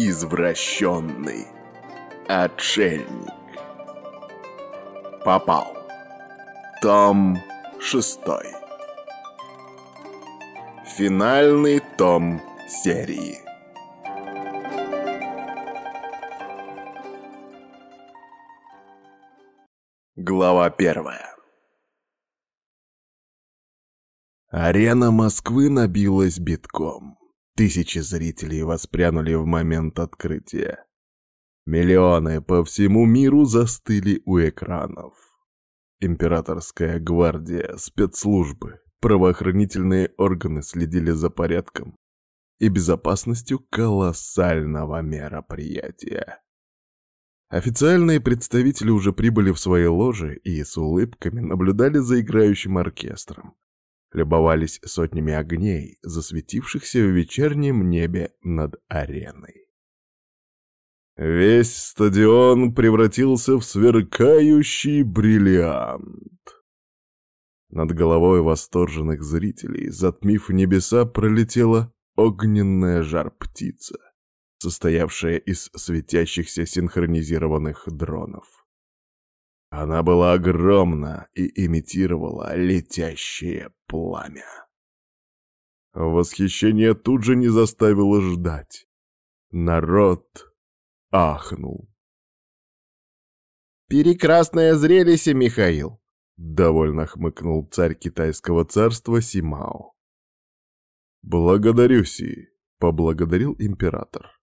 Извращенный. Отшельник. Попал. Том шестой. Финальный том серии. Глава первая. Арена Москвы набилась битком. Тысячи зрителей воспрянули в момент открытия. Миллионы по всему миру застыли у экранов. Императорская гвардия, спецслужбы, правоохранительные органы следили за порядком и безопасностью колоссального мероприятия. Официальные представители уже прибыли в свои ложи и с улыбками наблюдали за играющим оркестром, любовались сотнями огней, засветившихся в вечернем небе над ареной. Весь стадион превратился в сверкающий бриллиант. Над головой восторженных зрителей, затмив небеса, пролетела огненная жар-птица, состоявшая из светящихся синхронизированных дронов. Она была огромна и имитировала летящее пламя. Восхищение тут же не заставило ждать. Народ ахнул. «Прекрасное зрелище, Михаил!» — довольно хмыкнул царь китайского царства Симао. «Благодарю, Си», — поблагодарил император.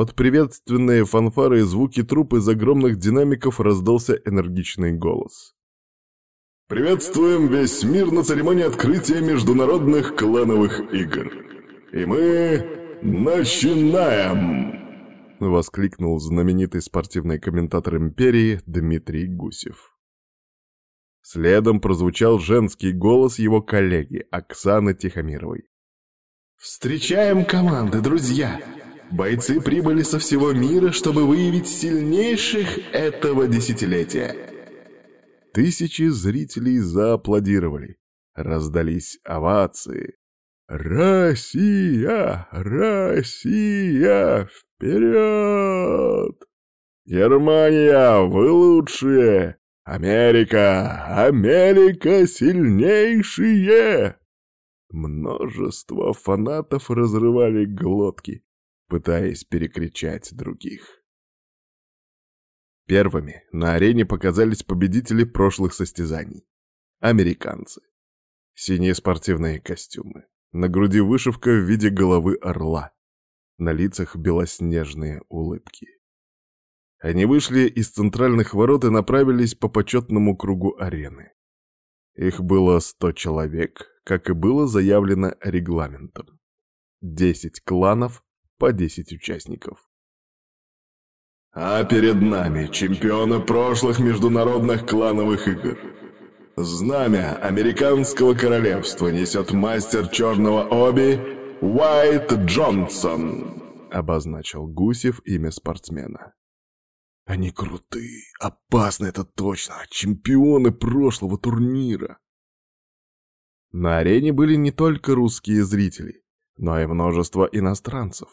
Под приветственные фанфары и звуки труп из огромных динамиков раздался энергичный голос. «Приветствуем весь мир на церемонии открытия международных клановых игр. И мы начинаем!» Воскликнул знаменитый спортивный комментатор империи Дмитрий Гусев. Следом прозвучал женский голос его коллеги Оксаны Тихомировой. «Встречаем команды, друзья! Бойцы прибыли со всего мира, чтобы выявить сильнейших этого десятилетия. Тысячи зрителей зааплодировали. Раздались овации. «Россия! Россия! Вперед! Германия, вы лучшие! Америка! Америка сильнейшие!» Множество фанатов разрывали глотки пытаясь перекричать других. Первыми на арене показались победители прошлых состязаний. Американцы. Синие спортивные костюмы. На груди вышивка в виде головы орла. На лицах белоснежные улыбки. Они вышли из центральных ворот и направились по почетному кругу арены. Их было сто человек, как и было заявлено регламентом. Десять кланов по 10 участников. А перед нами чемпионы прошлых международных клановых игр. Знамя американского королевства несет мастер черного оби Уайт Джонсон, обозначил Гусев имя спортсмена. Они крутые, опасны это точно, чемпионы прошлого турнира. На арене были не только русские зрители, но и множество иностранцев.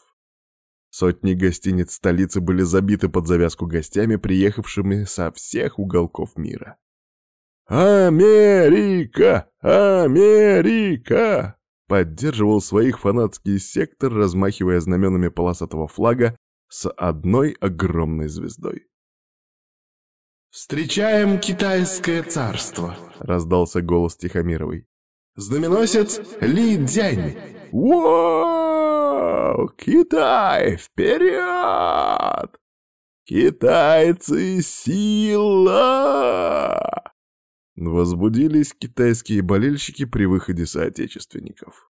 Сотни гостиниц столицы были забиты под завязку гостями, приехавшими со всех уголков мира. «Америка! Америка!» Поддерживал своих фанатский сектор, размахивая знаменами полосатого флага с одной огромной звездой. «Встречаем китайское царство!» — раздался голос Тихомировой. «Знаменосец Ли Дзянь!» «Вау! Китай, вперед! Китайцы — сила!» Возбудились китайские болельщики при выходе соотечественников.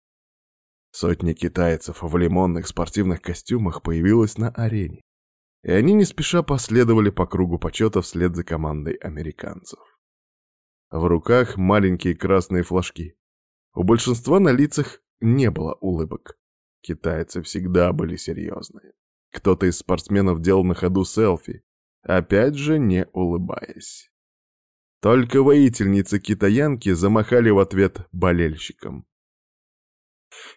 Сотни китайцев в лимонных спортивных костюмах появилась на арене, и они не спеша последовали по кругу почета вслед за командой американцев. В руках маленькие красные флажки. У большинства на лицах не было улыбок. Китайцы всегда были серьезные. Кто-то из спортсменов делал на ходу селфи, опять же не улыбаясь. Только воительницы-китаянки замахали в ответ болельщикам.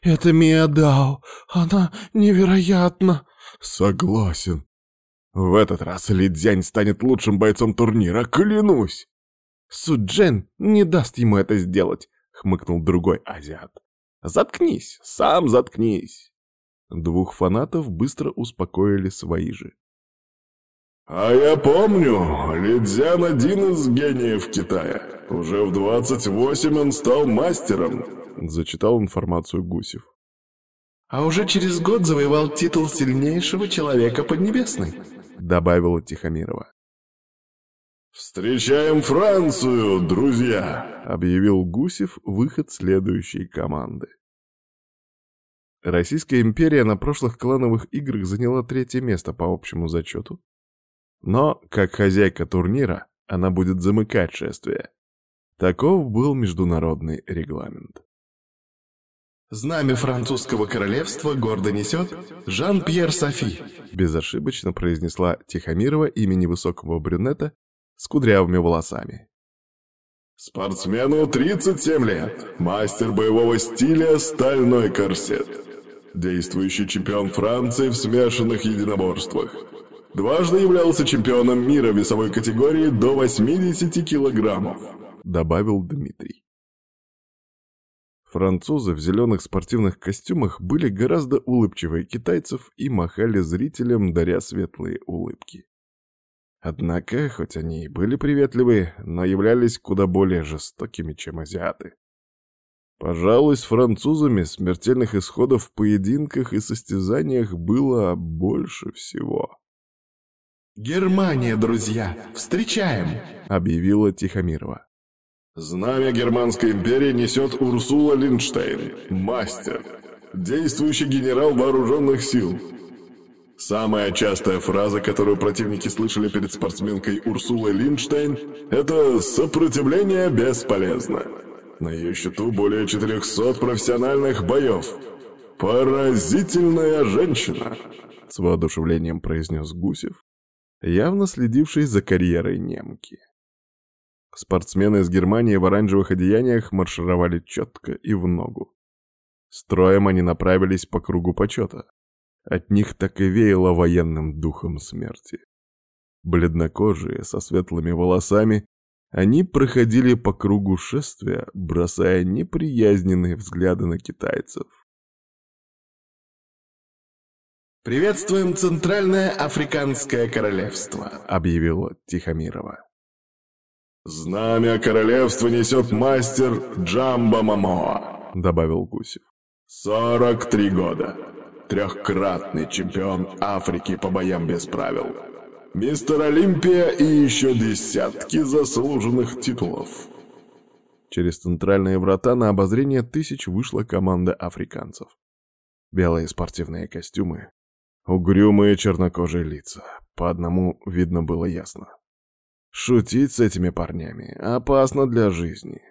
Это Мия Дао. Она невероятна. Согласен. В этот раз Ли Цзянь станет лучшим бойцом турнира, клянусь. Суджен не даст ему это сделать, хмыкнул другой азиат. Заткнись, сам заткнись. Двух фанатов быстро успокоили свои же. «А я помню, Лидзян один из гениев Китая. Уже в 28 он стал мастером», — зачитал информацию Гусев. «А уже через год завоевал титул сильнейшего человека Поднебесной», — добавила Тихомирова. «Встречаем Францию, друзья!» — объявил Гусев выход следующей команды. Российская империя на прошлых клановых играх заняла третье место по общему зачету. Но, как хозяйка турнира, она будет замыкать шествие. Таков был международный регламент. «Знамя французского королевства гордо несет Жан-Пьер Софи», безошибочно произнесла Тихомирова имя невысокого брюнета с кудрявыми волосами. «Спортсмену 37 лет, мастер боевого стиля «Стальной корсет», действующий чемпион Франции в смешанных единоборствах. Дважды являлся чемпионом мира весовой категории до 80 килограммов», добавил Дмитрий. Французы в зеленых спортивных костюмах были гораздо улыбчивее китайцев и махали зрителям, даря светлые улыбки. Однако, хоть они и были приветливы, но являлись куда более жестокими, чем азиаты. Пожалуй, с французами смертельных исходов в поединках и состязаниях было больше всего. «Германия, друзья! Встречаем!» — объявила Тихомирова. Знамя Германской империи несет Урсула Линдштейн, мастер, действующий генерал вооруженных сил. Самая частая фраза, которую противники слышали перед спортсменкой Урсулой Линдштейн, это «сопротивление бесполезно». На ее счету более 400 профессиональных боев. Поразительная женщина, с воодушевлением произнес Гусев, явно следивший за карьерой немки. Спортсмены из Германии в оранжевых одеяниях маршировали четко и в ногу. Строем они направились по кругу почета. От них так и веяло военным духом смерти. Бледнокожие, со светлыми волосами, они проходили по кругу шествия, бросая неприязненные взгляды на китайцев. «Приветствуем Центральное Африканское Королевство», — объявила Тихомирова. «Знамя королевства несет мастер Джамба Мамоа», — добавил Гусев. «Сорок три года. Трехкратный чемпион Африки по боям без правил. Мистер Олимпия и еще десятки заслуженных титулов». Через центральные врата на обозрение тысяч вышла команда африканцев. Белые спортивные костюмы, угрюмые чернокожие лица. По одному видно было ясно. Шутить с этими парнями опасно для жизни.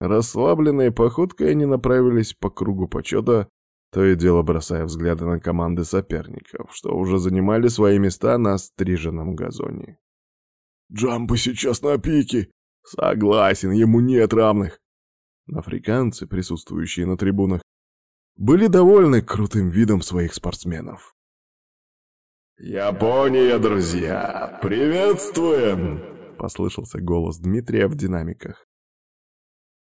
Расслабленной походкой они направились по кругу почета, то и дело бросая взгляды на команды соперников, что уже занимали свои места на стриженном газоне. «Джамбо сейчас на пике!» «Согласен, ему нет равных!» Африканцы, присутствующие на трибунах, были довольны крутым видом своих спортсменов. «Япония, друзья! Приветствуем!» послышался голос Дмитрия в динамиках.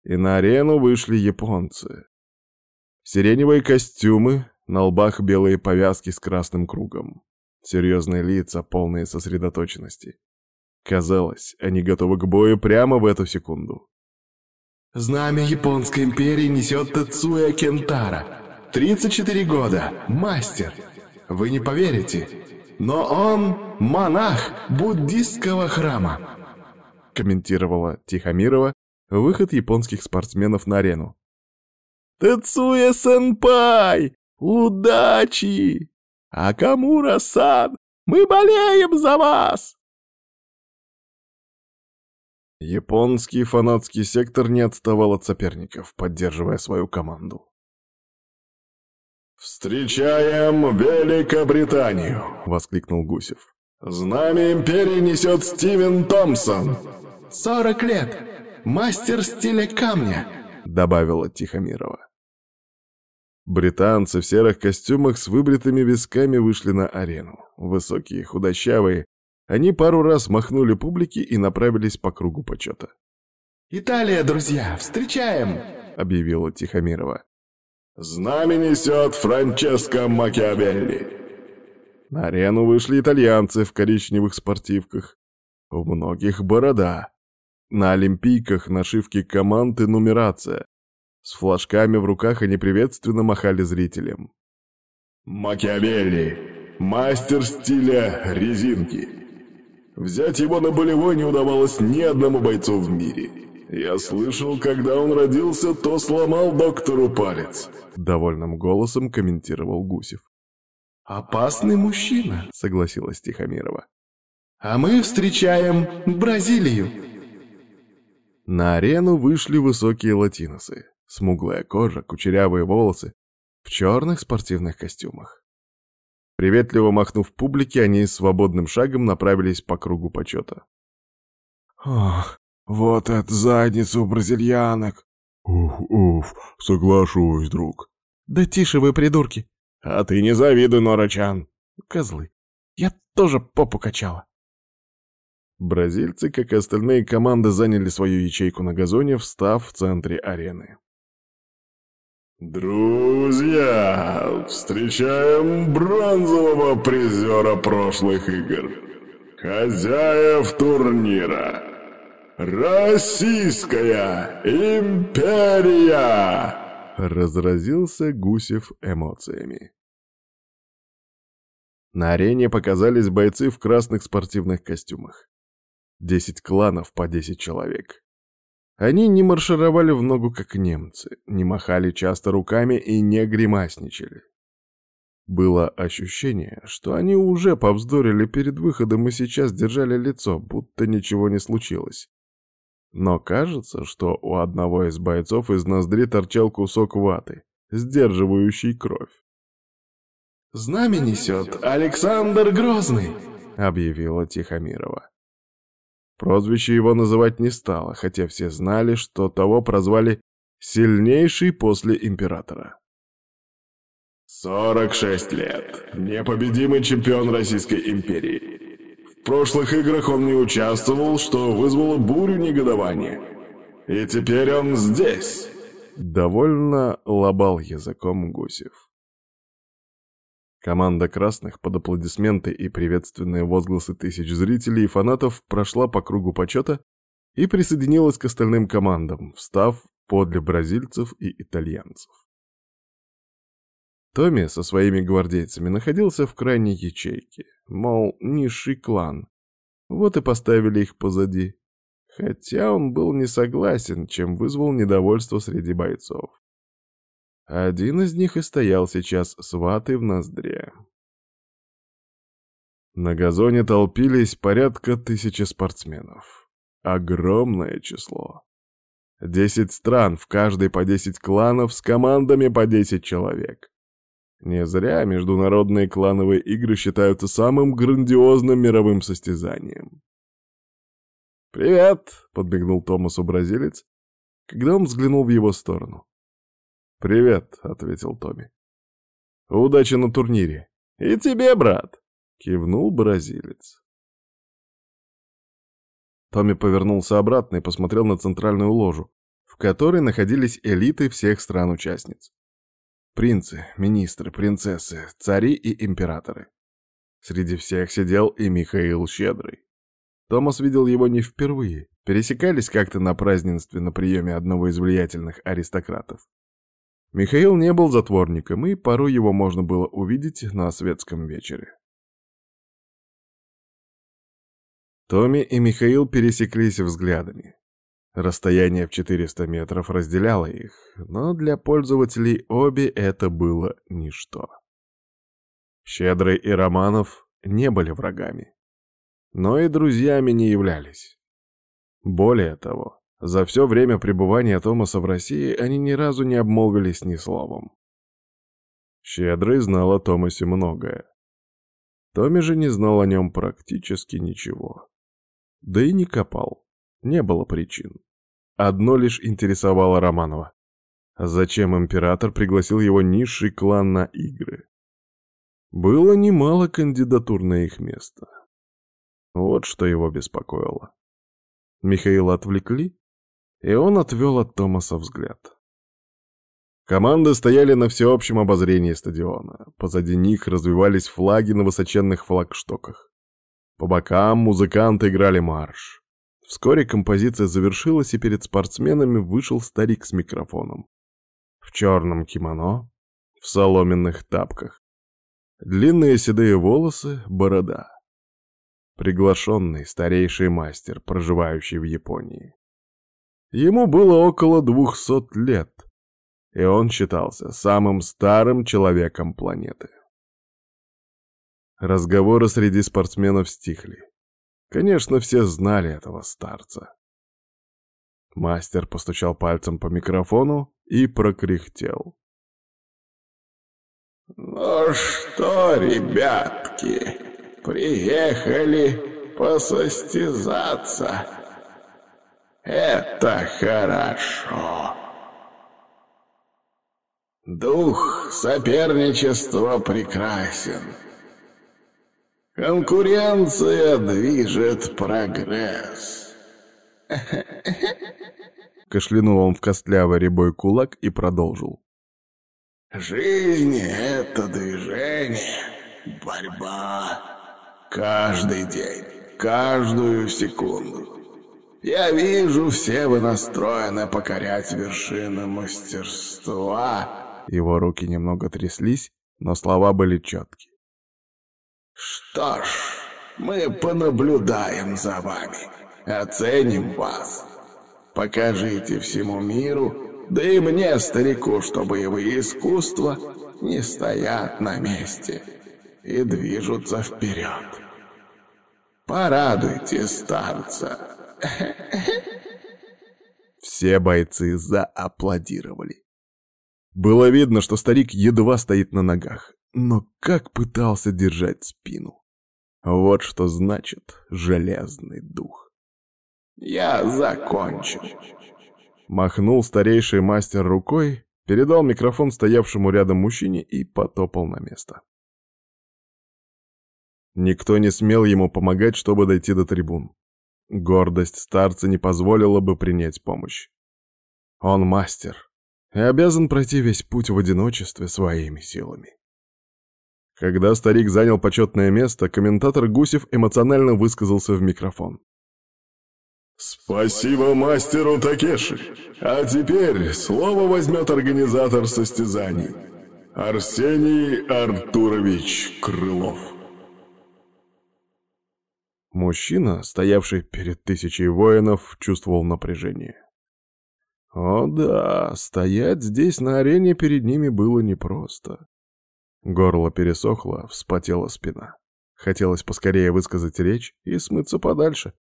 И на арену вышли японцы. Сиреневые костюмы, на лбах белые повязки с красным кругом. Серьезные лица, полные сосредоточенности. Казалось, они готовы к бою прямо в эту секунду. Знамя Японской империи несет Тацуя Кентара. 34 года, мастер. Вы не поверите, но он монах буддистского храма комментировала Тихомирова выход японских спортсменов на арену. «Тецуя-сенпай! Удачи! Акамура-сан! Мы болеем за вас!» Японский фанатский сектор не отставал от соперников, поддерживая свою команду. «Встречаем Великобританию!» — воскликнул Гусев. «Знамя Империи несет Стивен Томпсон!» «Сорок лет! Мастер стиля камня!» — добавила Тихомирова. Британцы в серых костюмах с выбритыми висками вышли на арену. Высокие, худощавые. Они пару раз махнули публике и направились по кругу почета. «Италия, друзья, встречаем!» — объявила Тихомирова. «Знамя несет Франческо Макиавелли!» На арену вышли итальянцы в коричневых спортивках. У многих борода. На олимпийках нашивки команд и нумерация. С флажками в руках они приветственно махали зрителям. «Макиавелли! Мастер стиля резинки!» Взять его на болевой не удавалось ни одному бойцу в мире. Я слышал, когда он родился, то сломал доктору палец. Довольным голосом комментировал Гусев. «Опасный мужчина», — согласилась Тихомирова. «А мы встречаем Бразилию». На арену вышли высокие латиносы. Смуглая кожа, кучерявые волосы, в черных спортивных костюмах. Приветливо махнув публике, они свободным шагом направились по кругу почета. «Ох, вот это задница у бразильянок!» «Уф, уф, соглашусь, друг». «Да тише вы, придурки!» «А ты не завидуй, Норачан!» «Козлы! Я тоже попу качала!» Бразильцы, как и остальные команды, заняли свою ячейку на газоне, встав в центре арены. Друзья, встречаем бронзового призера прошлых игр. Хозяев турнира. Российская империя! Разразился Гусев эмоциями. На арене показались бойцы в красных спортивных костюмах. Десять кланов по десять человек. Они не маршировали в ногу, как немцы, не махали часто руками и не гримасничали. Было ощущение, что они уже повздорили перед выходом и сейчас держали лицо, будто ничего не случилось. Но кажется, что у одного из бойцов из ноздри торчал кусок ваты, сдерживающий кровь. «Знамя несет Александр Грозный», — объявила Тихомирова. Прозвище его называть не стало, хотя все знали, что того прозвали «сильнейший после императора». «Сорок шесть лет. Непобедимый чемпион Российской империи. В прошлых играх он не участвовал, что вызвало бурю негодования. И теперь он здесь!» Довольно лобал языком Гусев. Команда красных под аплодисменты и приветственные возгласы тысяч зрителей и фанатов прошла по кругу почета и присоединилась к остальным командам, встав подле бразильцев и итальянцев. Томми со своими гвардейцами находился в крайней ячейке, мол, низший клан. Вот и поставили их позади. Хотя он был не согласен, чем вызвал недовольство среди бойцов. Один из них и стоял сейчас с ватой в ноздре. На газоне толпились порядка тысячи спортсменов. Огромное число. Десять стран, в каждой по десять кланов, с командами по десять человек. Не зря международные клановые игры считаются самым грандиозным мировым состязанием. «Привет!» — подбегнул Томасу бразилец, когда он взглянул в его сторону. «Привет», — ответил Томми. «Удачи на турнире». «И тебе, брат», — кивнул бразилец. Томми повернулся обратно и посмотрел на центральную ложу, в которой находились элиты всех стран-участниц. Принцы, министры, принцессы, цари и императоры. Среди всех сидел и Михаил Щедрый. Томас видел его не впервые, пересекались как-то на празднестве на приеме одного из влиятельных аристократов. Михаил не был затворником, и порой его можно было увидеть на светском вечере. Томми и Михаил пересеклись взглядами. Расстояние в 400 метров разделяло их, но для пользователей обе это было ничто. Щедрый и Романов не были врагами, но и друзьями не являлись. Более того, за все время пребывания Томаса в России они ни разу не обмолвились ни словом. Щедрый знал о Томасе многое. Томми же не знал о нем практически ничего. Да и не копал. Не было причин. Одно лишь интересовало Романова. Зачем император пригласил его низший клан на игры? Было немало кандидатур на их место. Вот что его беспокоило. Михаила отвлекли, и он отвел от Томаса взгляд. Команды стояли на всеобщем обозрении стадиона. Позади них развивались флаги на высоченных флагштоках. По бокам музыканты играли марш. Вскоре композиция завершилась, и перед спортсменами вышел старик с микрофоном. В черном кимоно, в соломенных тапках. Длинные седые волосы, борода. Приглашенный старейший мастер, проживающий в Японии. Ему было около двухсот лет, и он считался самым старым человеком планеты. Разговоры среди спортсменов стихли. Конечно, все знали этого старца. Мастер постучал пальцем по микрофону и прокряхтел. «Ну что, ребятки, приехали посостязаться. Это хорошо. Дух соперничества прекрасен. Конкуренция движет прогресс. Кашлянул он в костлявый рябой кулак и продолжил. Жизнь — это движение, борьба. Каждый день, каждую секунду. Я вижу, все вы настроены покорять вершины мастерства. Его руки немного тряслись, но слова были четкие. Что ж, мы понаблюдаем за вами, оценим вас. Покажите всему миру, да и мне, старику, что боевые искусства не стоят на месте и движутся вперед. Порадуйте старца. Все бойцы зааплодировали. Было видно, что старик едва стоит на ногах но как пытался держать спину. Вот что значит железный дух. «Я закончил», — махнул старейший мастер рукой, передал микрофон стоявшему рядом мужчине и потопал на место. Никто не смел ему помогать, чтобы дойти до трибун. Гордость старца не позволила бы принять помощь. Он мастер и обязан пройти весь путь в одиночестве своими силами. Когда старик занял почетное место, комментатор Гусев эмоционально высказался в микрофон. «Спасибо мастеру Такеши. А теперь слово возьмет организатор состязаний. Арсений Артурович Крылов». Мужчина, стоявший перед тысячей воинов, чувствовал напряжение. О да, стоять здесь на арене перед ними было непросто. Горло пересохло, вспотела спина. Хотелось поскорее высказать речь и смыться подальше.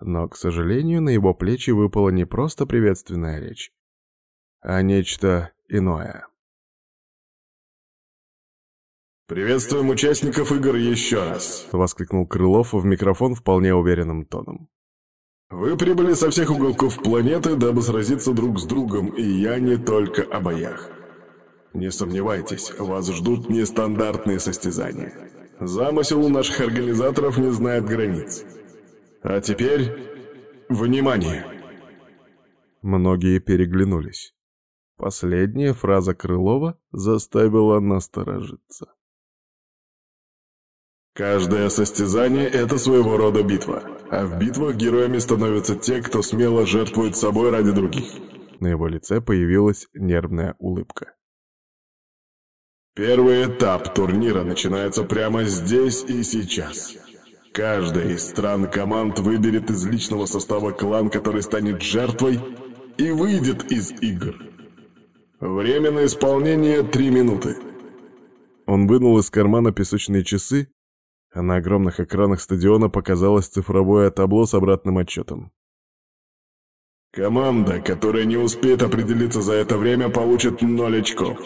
Но, к сожалению, на его плечи выпала не просто приветственная речь, а нечто иное. «Приветствуем участников игр еще раз!» — воскликнул Крылов в микрофон вполне уверенным тоном. «Вы прибыли со всех уголков планеты, дабы сразиться друг с другом, и я не только о боях. Не сомневайтесь, вас ждут нестандартные состязания. Замысел у наших организаторов не знает границ. А теперь... Внимание! Многие переглянулись. Последняя фраза Крылова заставила насторожиться. Каждое состязание — это своего рода битва. А в битвах героями становятся те, кто смело жертвует собой ради других. На его лице появилась нервная улыбка. Первый этап турнира начинается прямо здесь и сейчас. Каждая из стран команд выберет из личного состава клан, который станет жертвой, и выйдет из игр. Время на исполнение три минуты. Он вынул из кармана песочные часы, а на огромных экранах стадиона показалось цифровое табло с обратным отчетом. Команда, которая не успеет определиться за это время, получит ноль очков.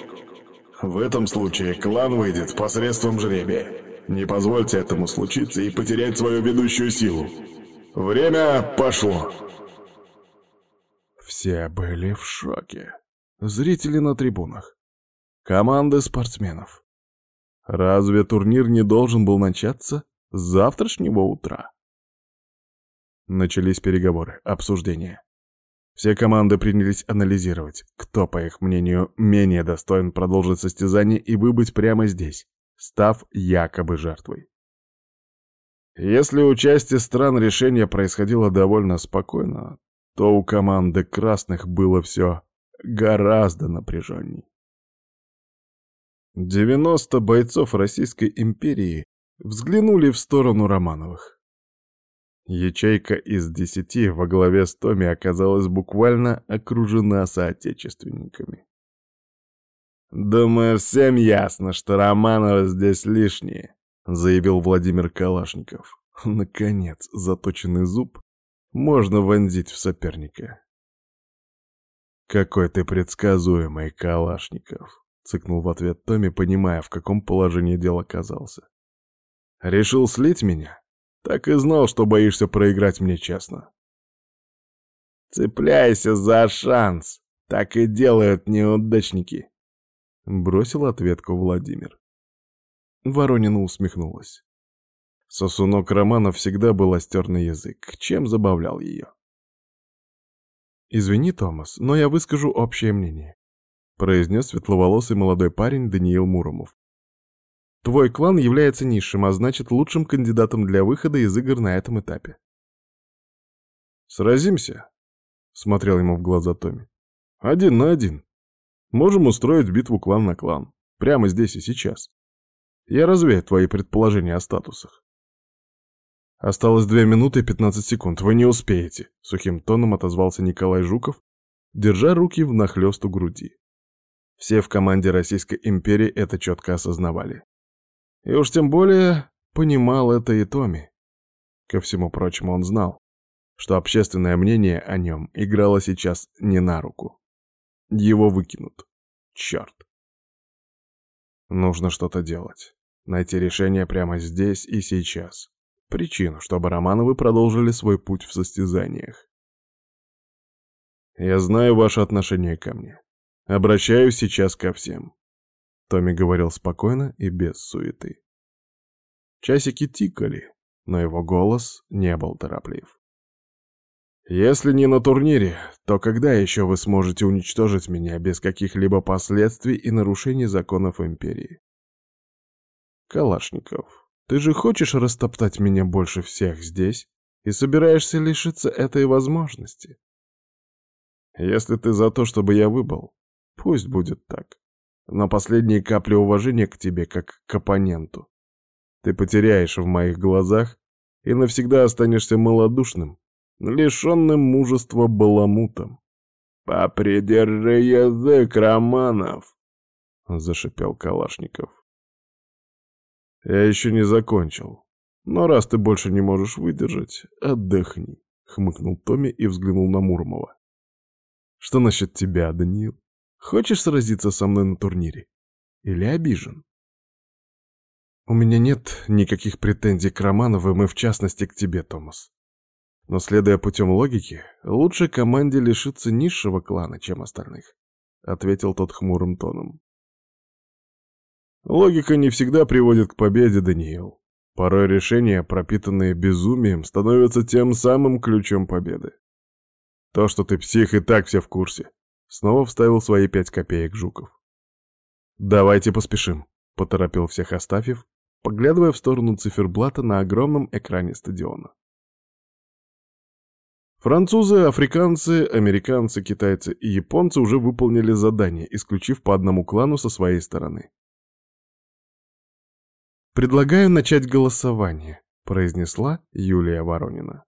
В этом случае клан выйдет посредством жребия. Не позвольте этому случиться и потерять свою ведущую силу. Время пошло. Все были в шоке. Зрители на трибунах. Команды спортсменов. Разве турнир не должен был начаться с завтрашнего утра? Начались переговоры, обсуждения. Все команды принялись анализировать, кто, по их мнению, менее достоин продолжить состязание и выбыть прямо здесь, став якобы жертвой. Если у части стран решение происходило довольно спокойно, то у команды красных было все гораздо напряженней. 90 бойцов Российской империи взглянули в сторону Романовых. Ячейка из десяти во главе с Томи оказалась буквально окружена соотечественниками. «Думаю, всем ясно, что Романовы здесь лишние», — заявил Владимир Калашников. Наконец, заточенный зуб можно вонзить в соперника. «Какой ты предсказуемый, Калашников!» — цыкнул в ответ Томми, понимая, в каком положении дел оказался. «Решил слить меня? Так и знал, что боишься проиграть мне честно». «Цепляйся за шанс! Так и делают неудачники!» — бросил ответку Владимир. Воронина усмехнулась. Сосунок Романа всегда был остерный язык, чем забавлял ее. «Извини, Томас, но я выскажу общее мнение произнес светловолосый молодой парень Даниил Муромов. Твой клан является низшим, а значит лучшим кандидатом для выхода из игр на этом этапе. «Сразимся?» — смотрел ему в глаза Томми. «Один на один. Можем устроить битву клан на клан. Прямо здесь и сейчас. Я развею твои предположения о статусах». «Осталось две минуты и пятнадцать секунд. Вы не успеете», — сухим тоном отозвался Николай Жуков, держа руки внахлёст у груди. Все в команде Российской империи это четко осознавали. И уж тем более понимал это и Томми. Ко всему прочему он знал, что общественное мнение о нем играло сейчас не на руку. Его выкинут. Черт. Нужно что-то делать. Найти решение прямо здесь и сейчас. Причину, чтобы Романовы продолжили свой путь в состязаниях. Я знаю ваше отношение ко мне. Обращаюсь сейчас ко всем. Томми говорил спокойно и без суеты. Часики тикали, но его голос не был тороплив. «Если не на турнире, то когда еще вы сможете уничтожить меня без каких-либо последствий и нарушений законов Империи?» «Калашников, ты же хочешь растоптать меня больше всех здесь и собираешься лишиться этой возможности?» «Если ты за то, чтобы я выбыл, Пусть будет так. Но последние капли уважения к тебе, как к оппоненту, ты потеряешь в моих глазах и навсегда останешься малодушным, лишенным мужества баламутом. «Попридержи язык, Романов!» — зашипел Калашников. «Я еще не закончил. Но раз ты больше не можешь выдержать, отдохни», — хмыкнул Томми и взглянул на Муромова. «Что насчет тебя, Даниил?» Хочешь сразиться со мной на турнире? Или обижен? У меня нет никаких претензий к Романовым и в частности к тебе, Томас. Но следуя путем логики, лучше команде лишиться низшего клана, чем остальных, — ответил тот хмурым тоном. Логика не всегда приводит к победе, Даниил. Порой решения, пропитанные безумием, становятся тем самым ключом победы. То, что ты псих, и так все в курсе. Снова вставил свои пять копеек Жуков. «Давайте поспешим», — поторопил всех Астафьев, поглядывая в сторону циферблата на огромном экране стадиона. Французы, африканцы, американцы, китайцы и японцы уже выполнили задание, исключив по одному клану со своей стороны. «Предлагаю начать голосование», — произнесла Юлия Воронина.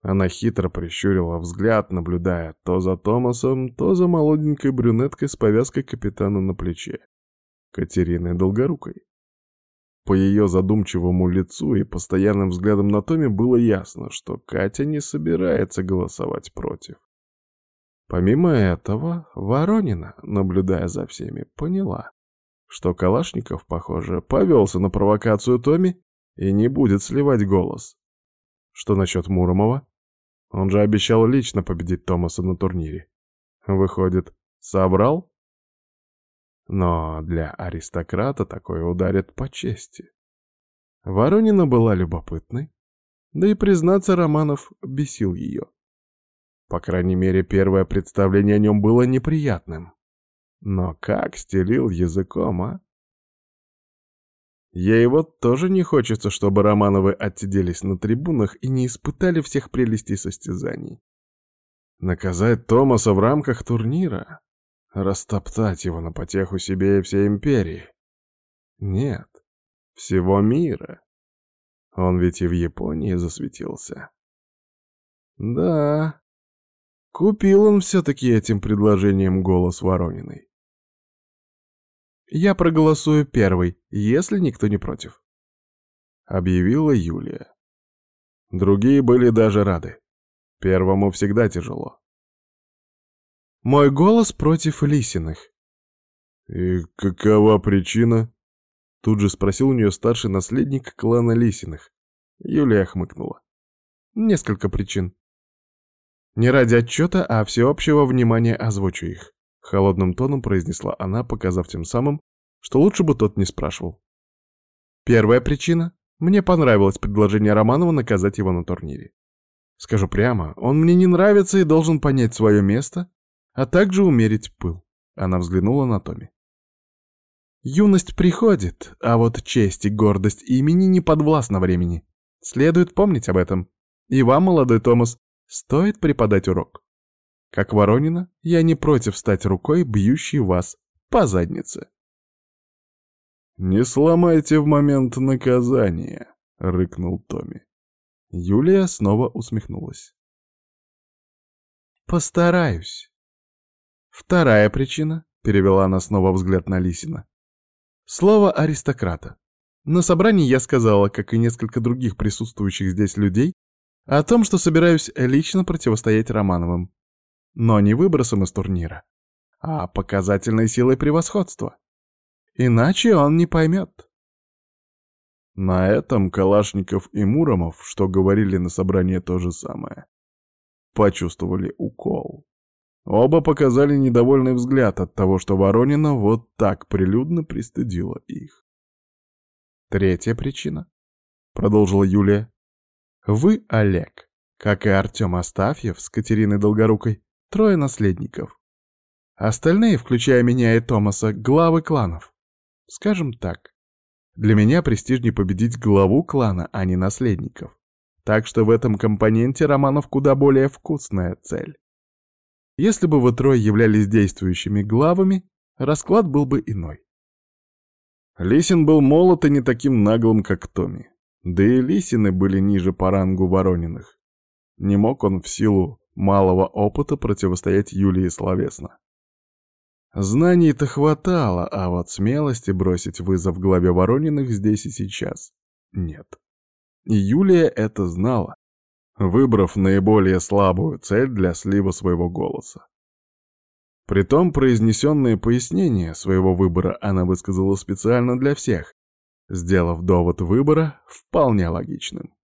Она хитро прищурила взгляд, наблюдая то за Томасом, то за молоденькой брюнеткой с повязкой капитана на плече, Катериной Долгорукой. По ее задумчивому лицу и постоянным взглядам на Томе было ясно, что Катя не собирается голосовать против. Помимо этого, Воронина, наблюдая за всеми, поняла, что Калашников, похоже, повелся на провокацию Томи и не будет сливать голос. Что насчет Муромова? Он же обещал лично победить Томаса на турнире. Выходит, Собрал? Но для аристократа такое ударит по чести. Воронина была любопытной, да и, признаться, Романов бесил ее. По крайней мере, первое представление о нем было неприятным. Но как стелил языком, а? Ей вот тоже не хочется, чтобы Романовы отсиделись на трибунах и не испытали всех прелестей состязаний. Наказать Томаса в рамках турнира? Растоптать его на потеху себе и всей империи? Нет, всего мира. Он ведь и в Японии засветился. Да, купил он все-таки этим предложением голос Ворониной. «Я проголосую первый, если никто не против», — объявила Юлия. Другие были даже рады. Первому всегда тяжело. «Мой голос против Лисиных». «И какова причина?» Тут же спросил у нее старший наследник клана Лисиных. Юлия хмыкнула. «Несколько причин. Не ради отчета, а всеобщего внимания озвучу их. Холодным тоном произнесла она, показав тем самым, что лучше бы тот не спрашивал. Первая причина. Мне понравилось предложение Романова наказать его на турнире. Скажу прямо, он мне не нравится и должен понять свое место, а также умерить пыл. Она взглянула на Томи. Юность приходит, а вот честь и гордость имени не подвластна времени. Следует помнить об этом. И вам, молодой Томас, стоит преподать урок. Как Воронина, я не против стать рукой, бьющей вас по заднице. «Не сломайте в момент наказания», — рыкнул Томми. Юлия снова усмехнулась. «Постараюсь». Вторая причина, — перевела она снова взгляд на Лисина. Слово аристократа. На собрании я сказала, как и несколько других присутствующих здесь людей, о том, что собираюсь лично противостоять Романовым но не выбросом из турнира, а показательной силой превосходства. Иначе он не поймет. На этом Калашников и Муромов, что говорили на собрании то же самое, почувствовали укол. Оба показали недовольный взгляд от того, что Воронина вот так прилюдно пристыдила их. Третья причина, — продолжила Юлия. Вы, Олег, как и Артем Астафьев с Катериной Долгорукой, Трое наследников. Остальные, включая меня и Томаса, главы кланов. Скажем так, для меня престижнее победить главу клана, а не наследников. Так что в этом компоненте Романов куда более вкусная цель. Если бы вы трое являлись действующими главами, расклад был бы иной. Лисин был молод и не таким наглым, как Томми. Да и Лисины были ниже по рангу Ворониных. Не мог он в силу малого опыта противостоять Юлии словесно. Знаний-то хватало, а вот смелости бросить вызов главе Ворониных здесь и сейчас нет. И Юлия это знала, выбрав наиболее слабую цель для слива своего голоса. Притом произнесенные пояснения своего выбора она высказала специально для всех, сделав довод выбора вполне логичным.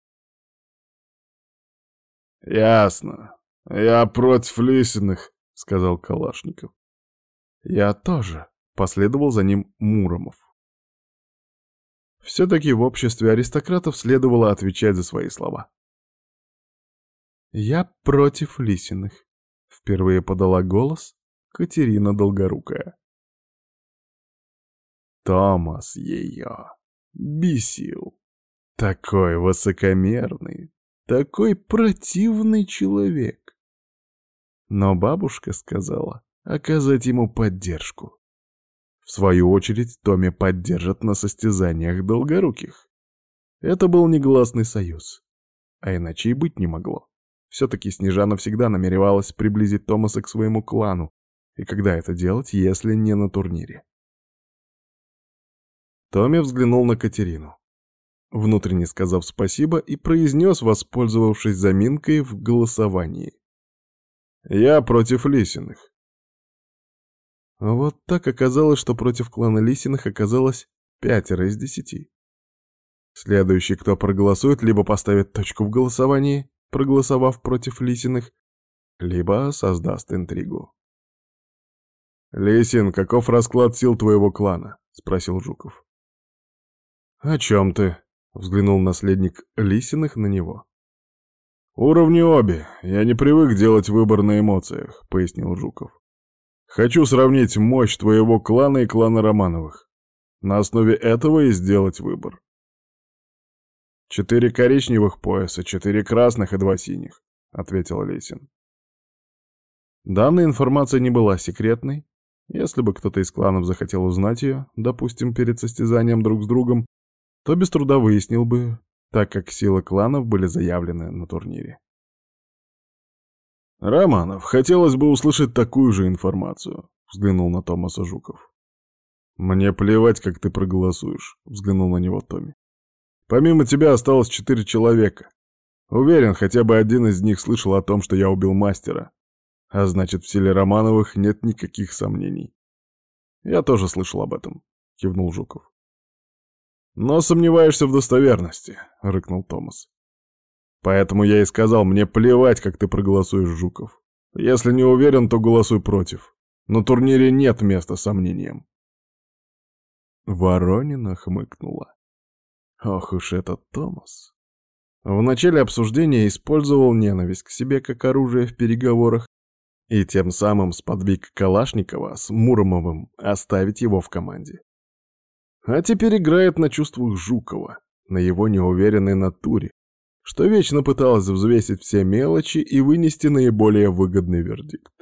«Ясно. «Я против Лисиных», — сказал Калашников. «Я тоже», — последовал за ним Муромов. Все-таки в обществе аристократов следовало отвечать за свои слова. «Я против Лисиных», — впервые подала голос Катерина Долгорукая. Томас ее бесил. Такой высокомерный, такой противный человек. Но бабушка сказала оказать ему поддержку. В свою очередь Томми поддержат на состязаниях долгоруких. Это был негласный союз. А иначе и быть не могло. Все-таки Снежана всегда намеревалась приблизить Томаса к своему клану. И когда это делать, если не на турнире? Томми взглянул на Катерину, внутренне сказав спасибо, и произнес, воспользовавшись заминкой в голосовании. Я против Лисиных. Вот так оказалось, что против клана Лисиных оказалось пятеро из десяти. Следующий, кто проголосует, либо поставит точку в голосовании, проголосовав против Лисиных, либо создаст интригу. «Лесин, каков расклад сил твоего клана?» — спросил Жуков. «О чем ты?» — взглянул наследник Лисиных на него. «Уровни обе. Я не привык делать выбор на эмоциях», — пояснил Жуков. «Хочу сравнить мощь твоего клана и клана Романовых. На основе этого и сделать выбор. Четыре коричневых пояса, четыре красных и два синих», — ответил Лисин. Данная информация не была секретной, если бы кто-то из кланов захотел узнать ее, допустим, перед состязанием друг с другом, то без труда выяснил бы, так как силы кланов были заявлены на турнире. «Романов, хотелось бы услышать такую же информацию», — взглянул на Томаса Жуков. «Мне плевать, как ты проголосуешь», — взглянул на него Томми. «Помимо тебя осталось четыре человека. Уверен, хотя бы один из них слышал о том, что я убил мастера, а значит, в силе Романовых нет никаких сомнений. Я тоже слышал об этом, кивнул Жуков. Но сомневаешься в достоверности, рыкнул Томас. Поэтому я и сказал, мне плевать, как ты проголосуешь, Жуков. Если не уверен, то голосуй против. На турнире нет места сомнениям. Воронина хмыкнула. Ох уж этот Томас. В начале обсуждения использовал ненависть к себе как оружие в переговорах, и тем самым сподвиг Калашникова с Муромовым оставить его в команде. А теперь играет на чувствах Жукова, на его неуверенной натуре, что вечно пыталась взвесить все мелочи и вынести наиболее выгодный вердикт.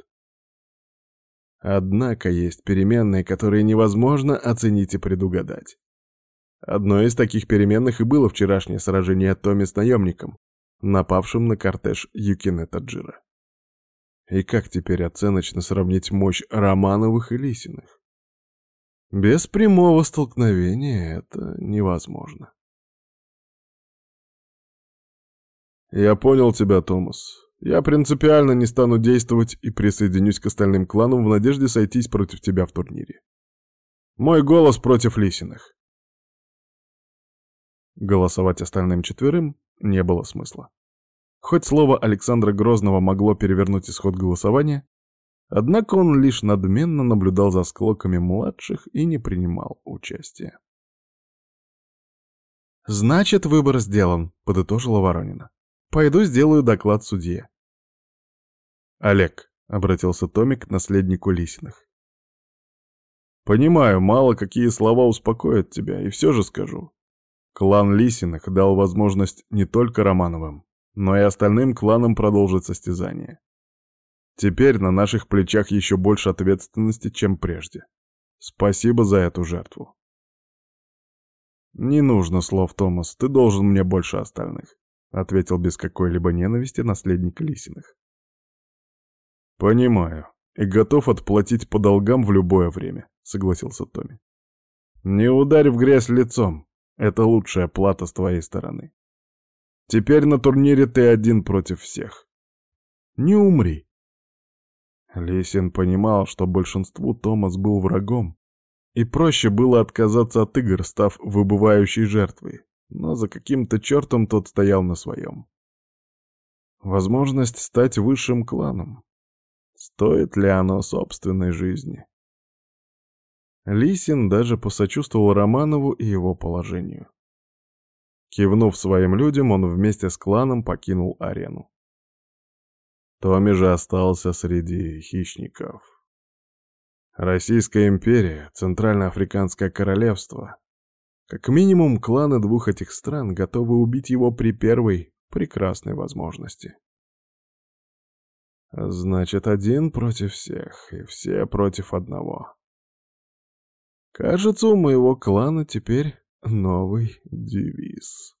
Однако есть переменные, которые невозможно оценить и предугадать. Одной из таких переменных и было вчерашнее сражение Томи с наемником, напавшим на кортеж Юкине Таджира. И как теперь оценочно сравнить мощь Романовых и Лисиных? Без прямого столкновения это невозможно. Я понял тебя, Томас. Я принципиально не стану действовать и присоединюсь к остальным кланам в надежде сойтись против тебя в турнире. Мой голос против Лисиных. Голосовать остальным четверым не было смысла. Хоть слово Александра Грозного могло перевернуть исход голосования, однако он лишь надменно наблюдал за склоками младших и не принимал участия. «Значит, выбор сделан», — подытожила Воронина. «Пойду сделаю доклад судье». «Олег», — обратился Томик к наследнику Лисиных. «Понимаю, мало какие слова успокоят тебя, и все же скажу. Клан Лисиных дал возможность не только Романовым, но и остальным кланам продолжить состязание. Теперь на наших плечах еще больше ответственности, чем прежде. Спасибо за эту жертву. «Не нужно слов, Томас, ты должен мне больше остальных», — ответил без какой-либо ненависти наследник Лисиных. «Понимаю, и готов отплатить по долгам в любое время», — согласился Томми. «Не ударь в грязь лицом, это лучшая плата с твоей стороны. Теперь на турнире ты один против всех. Не умри. Лесин понимал, что большинству Томас был врагом, и проще было отказаться от игр, став выбывающей жертвой, но за каким-то чертом тот стоял на своем. Возможность стать высшим кланом. Стоит ли оно собственной жизни? Лисин даже посочувствовал Романову и его положению. Кивнув своим людям, он вместе с кланом покинул арену. Томми же остался среди хищников. Российская империя, Центральноафриканское королевство. Как минимум, кланы двух этих стран готовы убить его при первой прекрасной возможности. Значит, один против всех, и все против одного. Кажется, у моего клана теперь новый девиз.